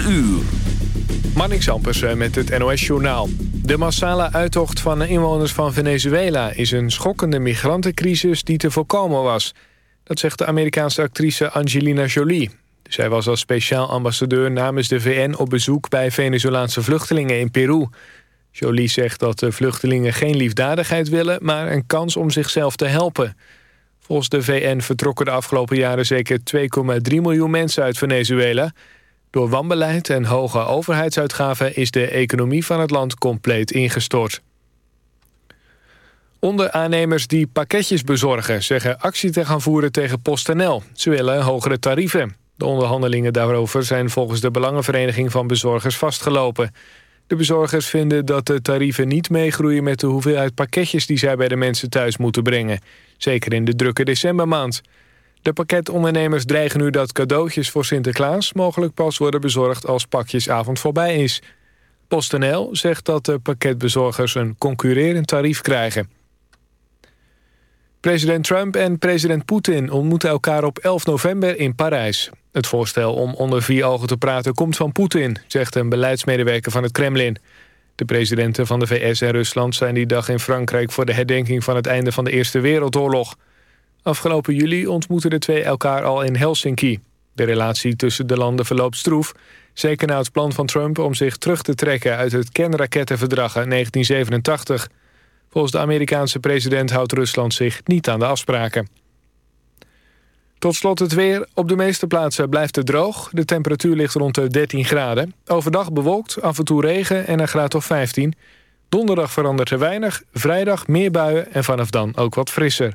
4 uur. Ampersen met het NOS-journaal. De massale uittocht van de inwoners van Venezuela... is een schokkende migrantencrisis die te voorkomen was. Dat zegt de Amerikaanse actrice Angelina Jolie. Zij was als speciaal ambassadeur namens de VN op bezoek... bij Venezolaanse vluchtelingen in Peru. Jolie zegt dat de vluchtelingen geen liefdadigheid willen... maar een kans om zichzelf te helpen. Volgens de VN vertrokken de afgelopen jaren zeker 2,3 miljoen mensen uit Venezuela... Door wanbeleid en hoge overheidsuitgaven is de economie van het land compleet ingestort. Onderaannemers die pakketjes bezorgen zeggen actie te gaan voeren tegen PostNL. Ze willen hogere tarieven. De onderhandelingen daarover zijn volgens de Belangenvereniging van Bezorgers vastgelopen. De bezorgers vinden dat de tarieven niet meegroeien met de hoeveelheid pakketjes die zij bij de mensen thuis moeten brengen. Zeker in de drukke decembermaand. De pakketondernemers dreigen nu dat cadeautjes voor Sinterklaas... mogelijk pas worden bezorgd als pakjesavond voorbij is. PostNL zegt dat de pakketbezorgers een concurrerend tarief krijgen. President Trump en president Poetin ontmoeten elkaar op 11 november in Parijs. Het voorstel om onder vier ogen te praten komt van Poetin... zegt een beleidsmedewerker van het Kremlin. De presidenten van de VS en Rusland zijn die dag in Frankrijk... voor de herdenking van het einde van de Eerste Wereldoorlog... Afgelopen juli ontmoetten de twee elkaar al in Helsinki. De relatie tussen de landen verloopt stroef. Zeker na het plan van Trump om zich terug te trekken... uit het kernrakettenverdrag uit 1987. Volgens de Amerikaanse president houdt Rusland zich niet aan de afspraken. Tot slot het weer. Op de meeste plaatsen blijft het droog. De temperatuur ligt rond de 13 graden. Overdag bewolkt, af en toe regen en een graad of 15. Donderdag verandert er weinig. Vrijdag meer buien en vanaf dan ook wat frisser.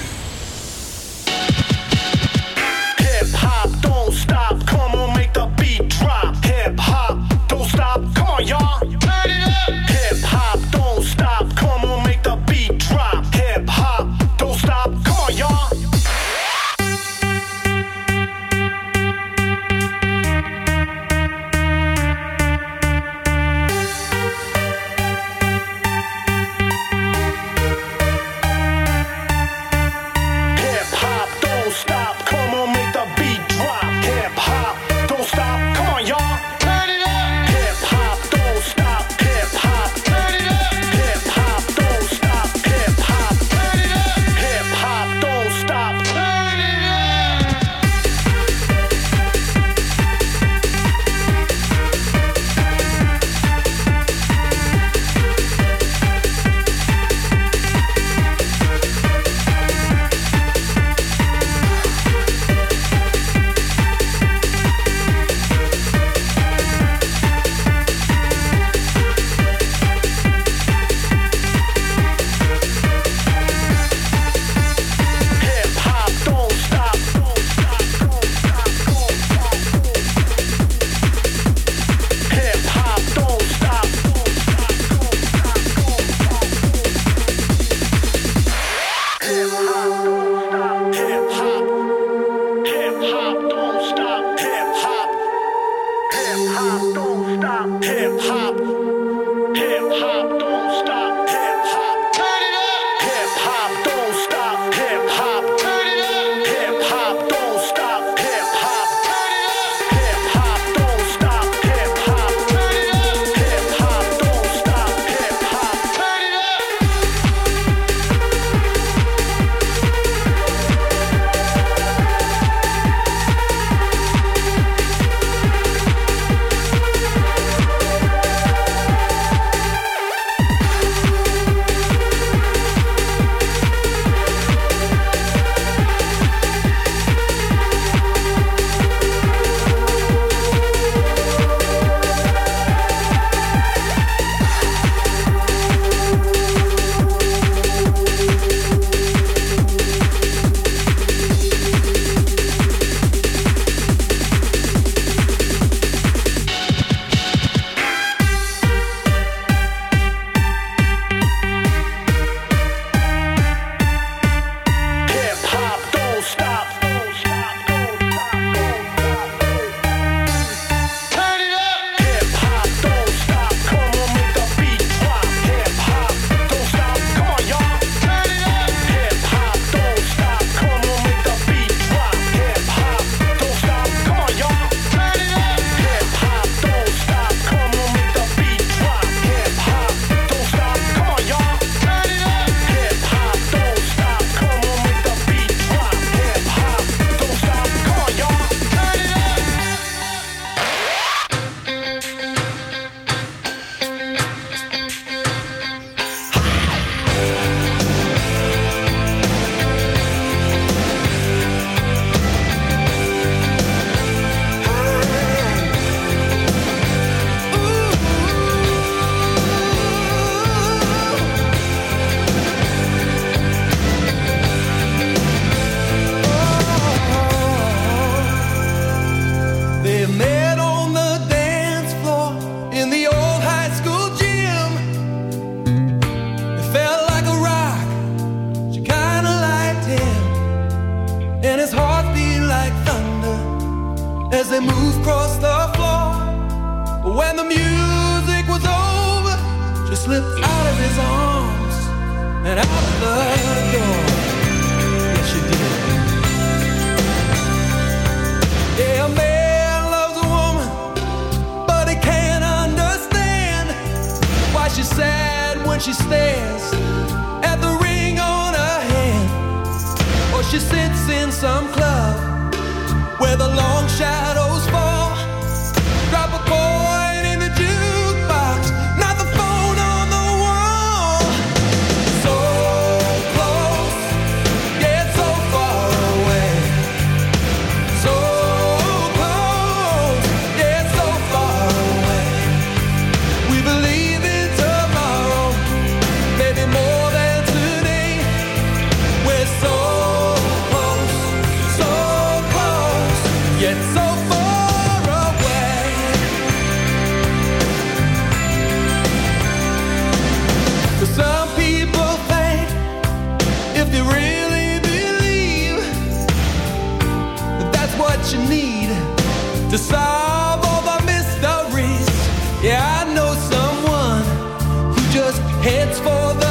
it's for the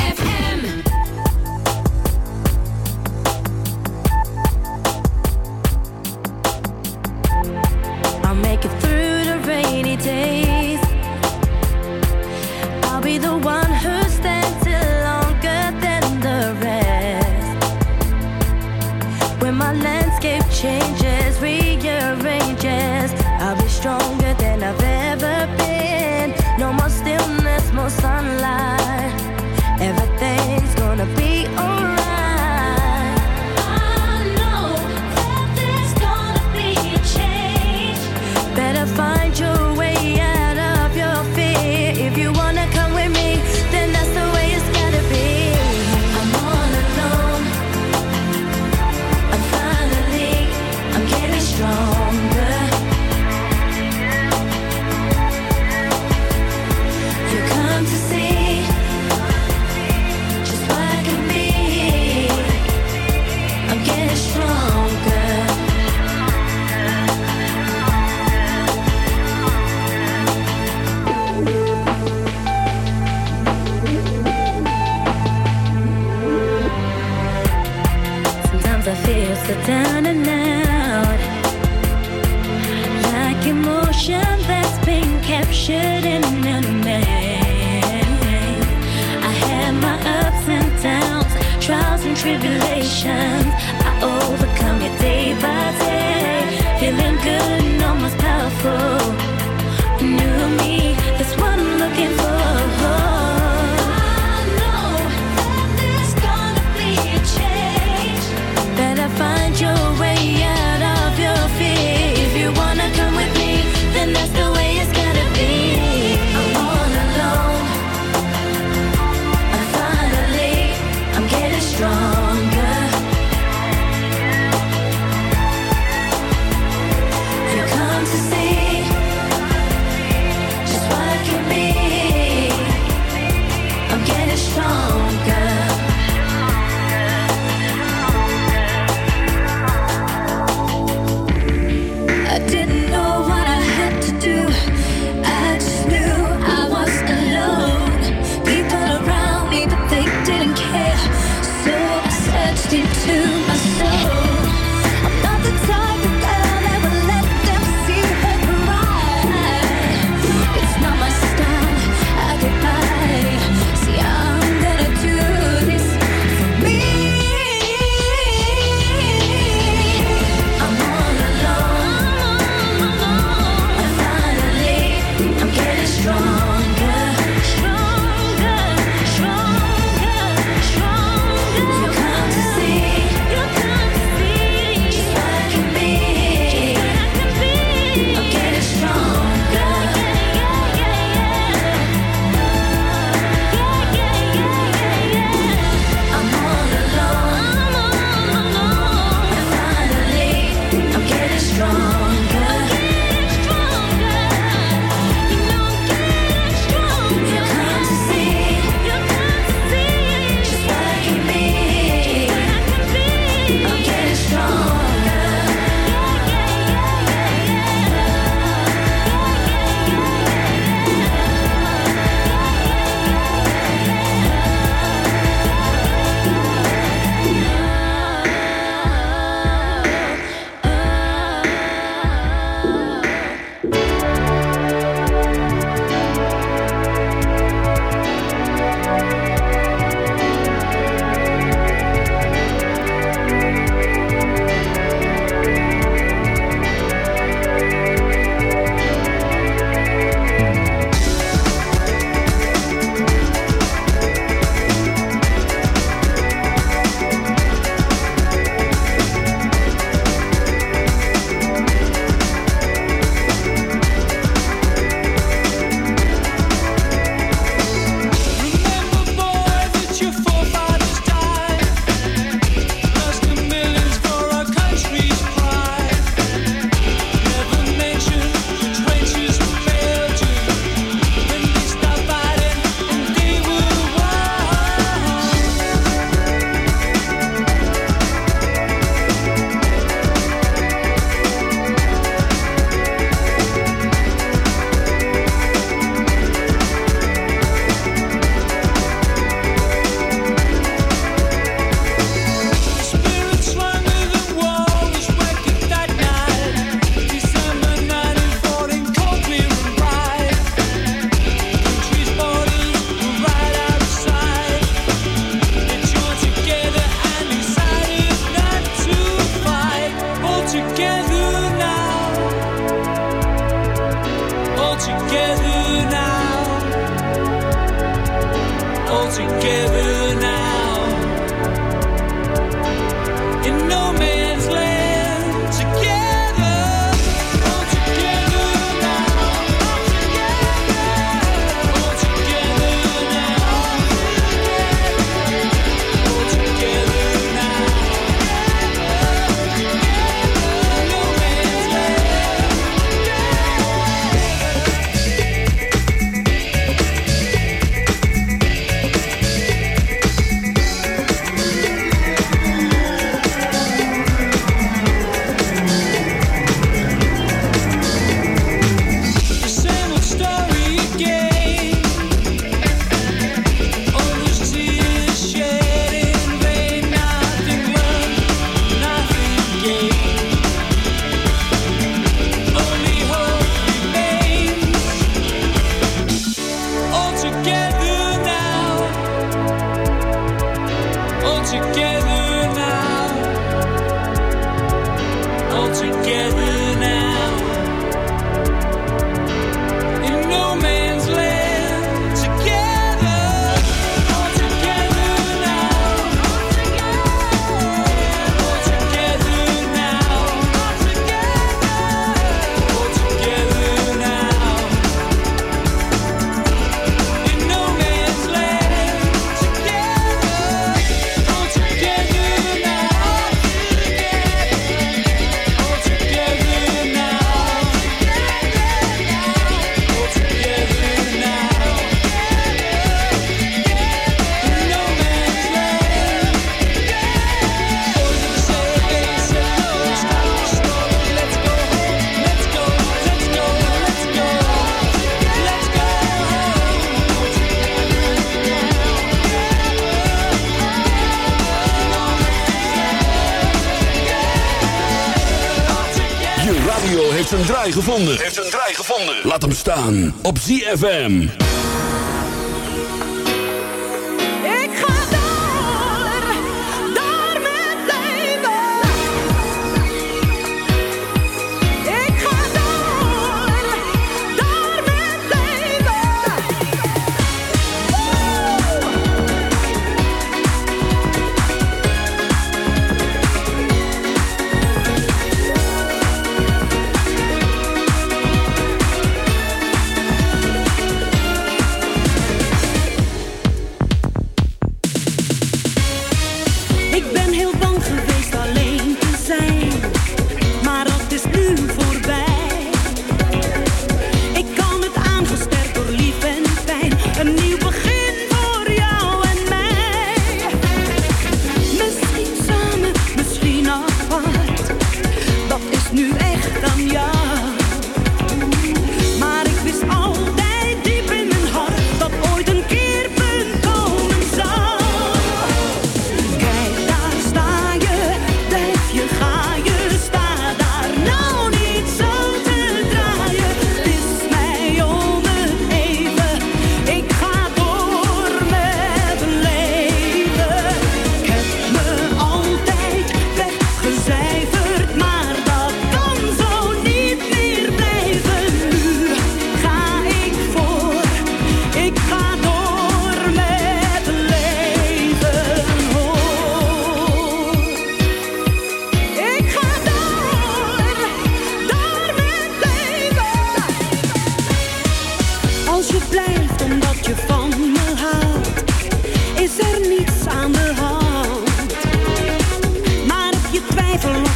staan op ZFM.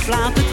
flying.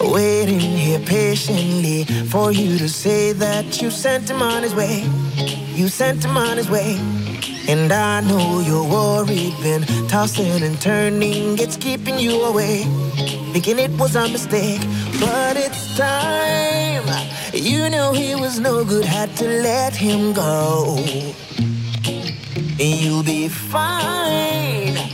Waiting here patiently for you to say that you sent him on his way. You sent him on his way. And I know you're worried, been tossing and turning, it's keeping you away. Thinking it was a mistake, but it's time. You know he was no good, had to let him go. You'll be fine.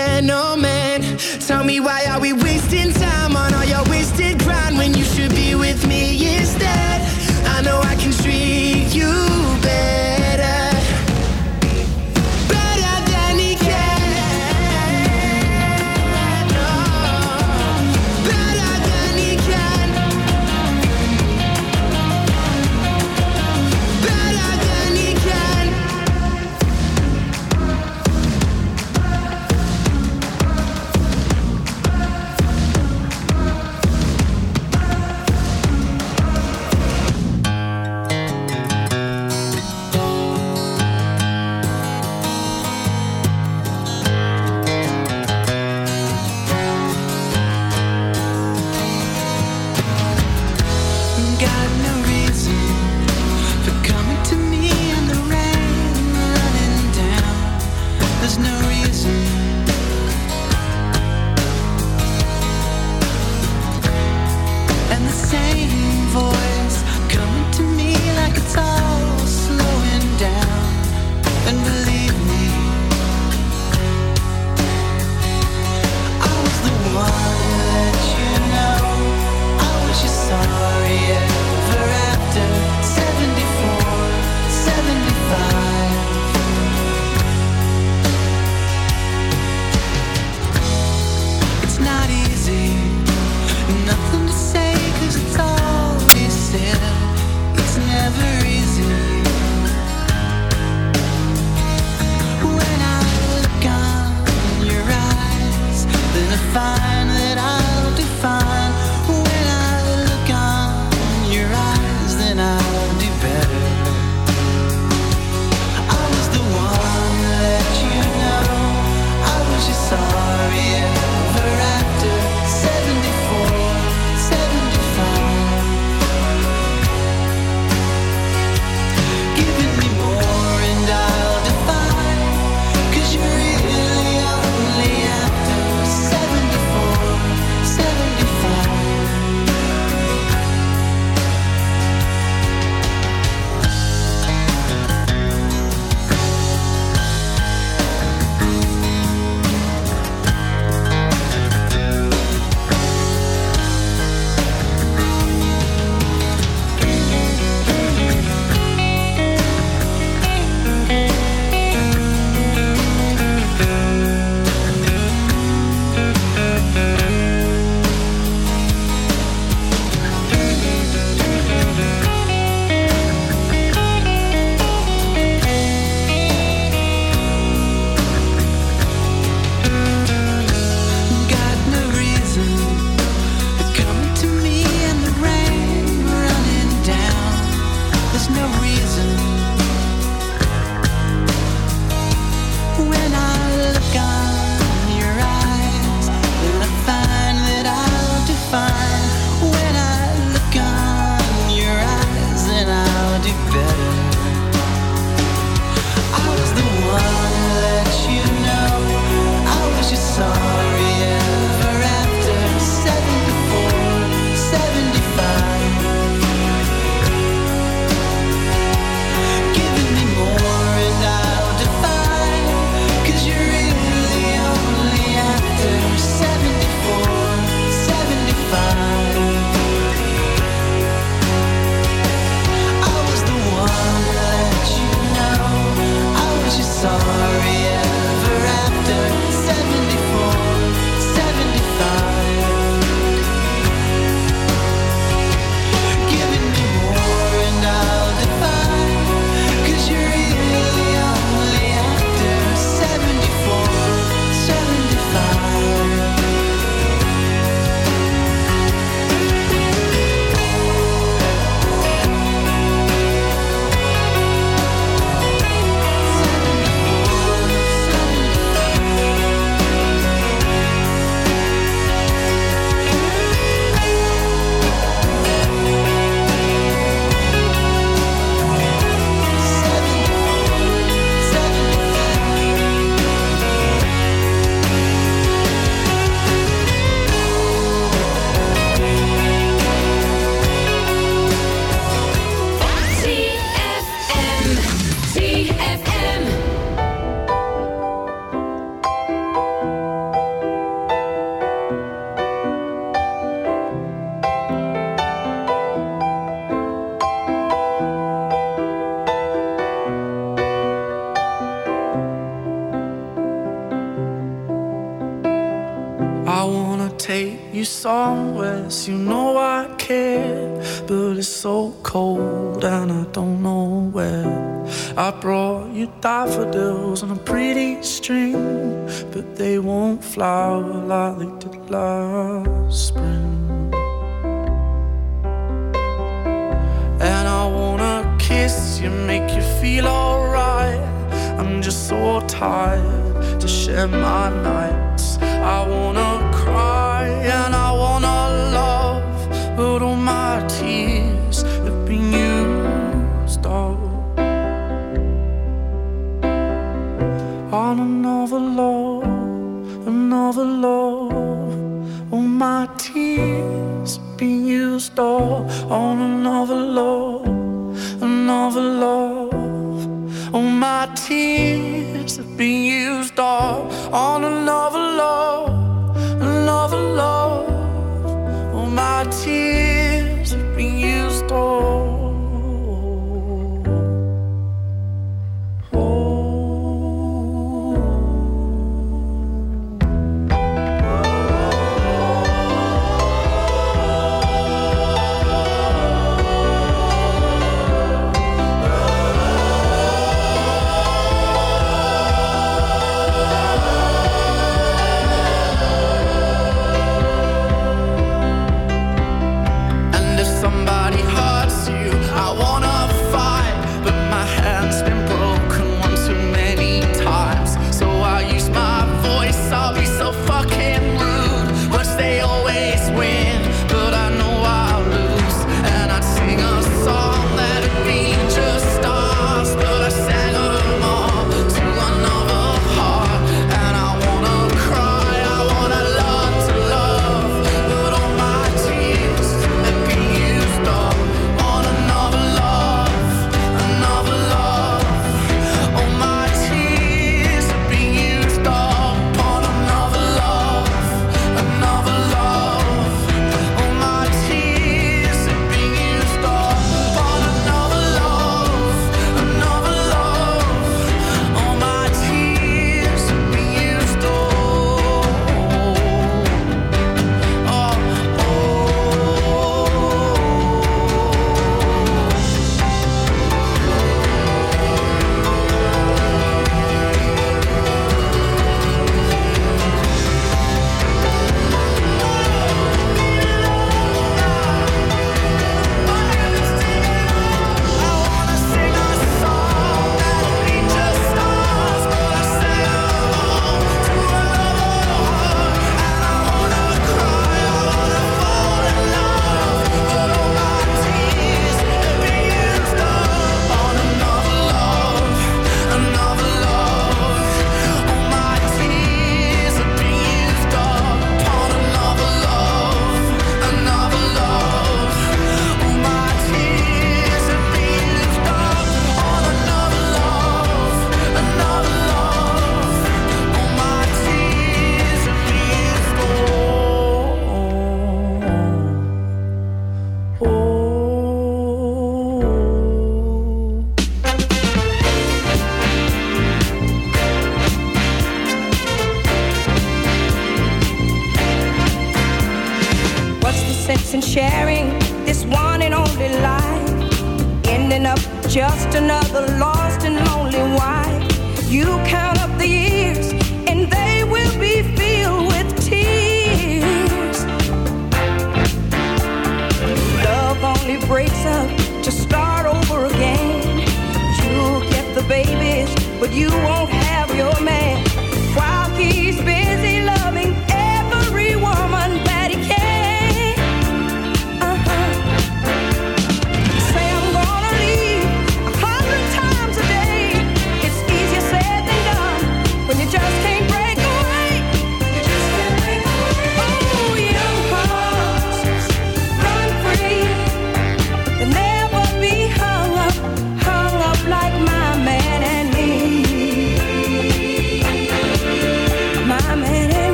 gentleman. Tell me why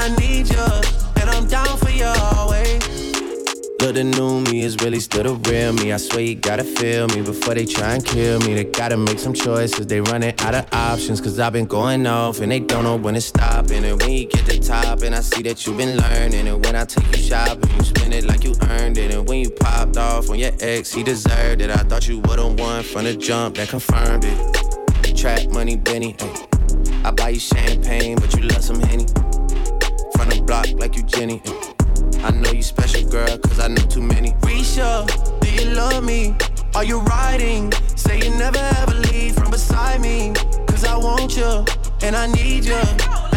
I need you, and I'm down for you always. Look, the new me is really still the real me. I swear you gotta feel me before they try and kill me. They gotta make some choices, they running out of options. Cause I've been going off and they don't know when to stop. And when you get the top, and I see that you've been learning. And when I take you shopping, you spend it like you earned it. And when you popped off on your ex, he deserved it. I thought you would've won from the jump that confirmed it. Trap money, Benny. I buy you champagne, but you love some Henny from the block like you Jenny. I know you special, girl, cause I know too many. Risha, do you love me? Are you riding? Say you never ever leave from beside me. Cause I want you, and I need you.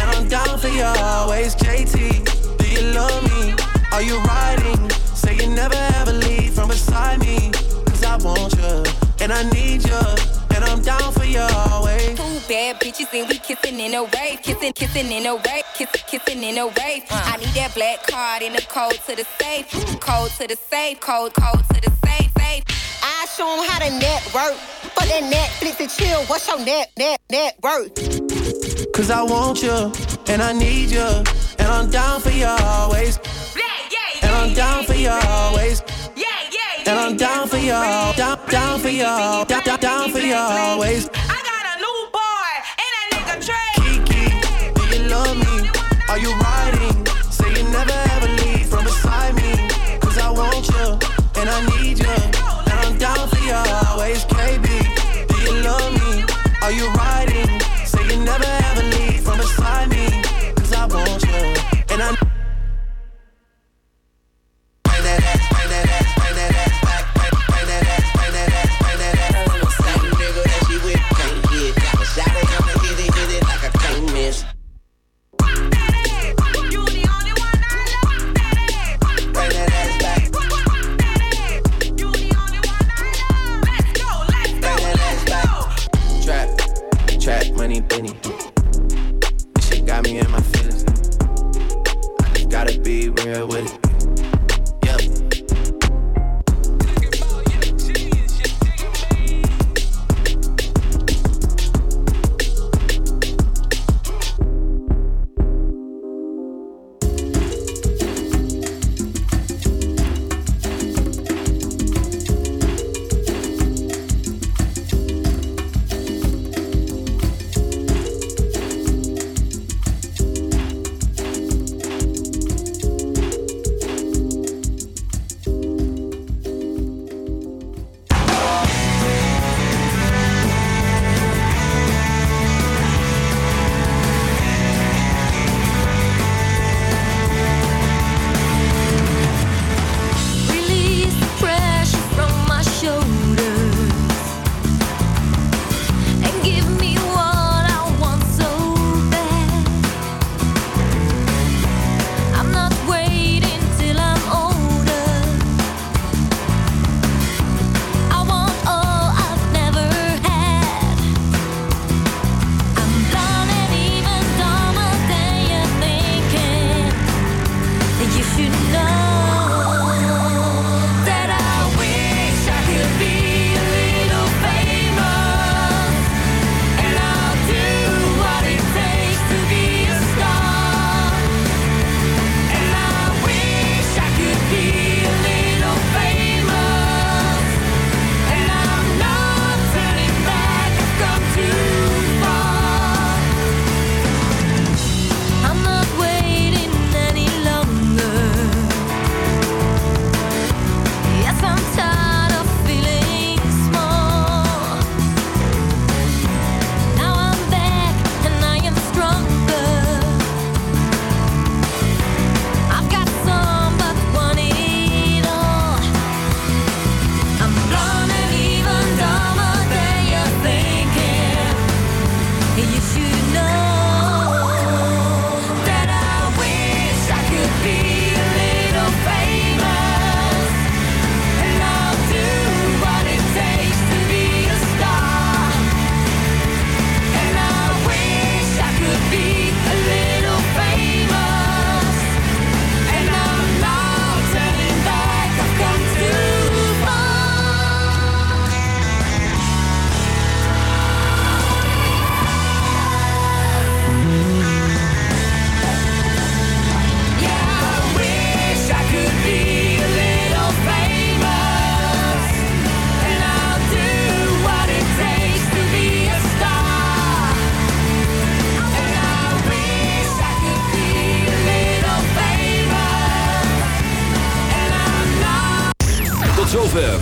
And I'm down for you always, JT. Do you love me? Are you riding? Say you never ever leave from beside me. Cause I want you, and I need you and I'm down for you always. Two bad bitches and we kissing in a wave, kissing, kissing in a wave, kissing, kissing in a wave. Uh. I need that black card in the code to the safe, code to the safe, code, code to the safe, safe. I show 'em how to network. but that Netflix and chill, what's your net, net, net worth? Cause I want you, and I need you, and I'm down for you always. yeah yeah And I'm down for you always. And I'm down for you, down, down for you, down, down, down for you always. I got a new boy and that nigga Trey. Kiki, do you love me? Are you riding?